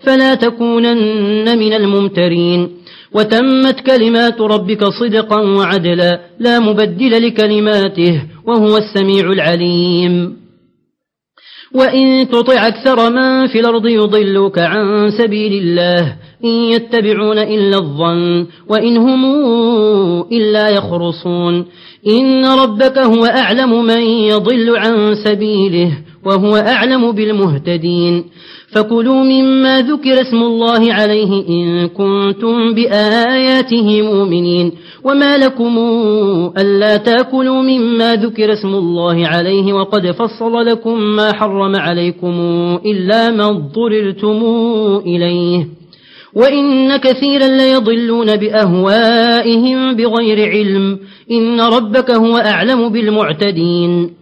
فلا تكونن من الممترين. وتمت كلمات ربك صدقا وعدلا لا مبدل لكلماته وهو السميع العليم. وإن تطع أكثر من في الأرض يضلوك عن سبيل الله إن يتبعون إلا الظن وإن هم إلا يخرصون. إن ربك هو أعلم من يضل عن سبيله وهو أعلم بالمهتدين. فكلوا مما ذكر اسم الله عليه إن كنتم بآياته مؤمنين. وما لكم ألا تأكلوا مما ذكر اسم الله عليه وقد فصل لكم ما حرم عليكم إلا ما اضطررتم إليه. وإن كثيرا ليضلون بأهوائهم بغير علم. إن ربك هو أعلم بالمعتدين.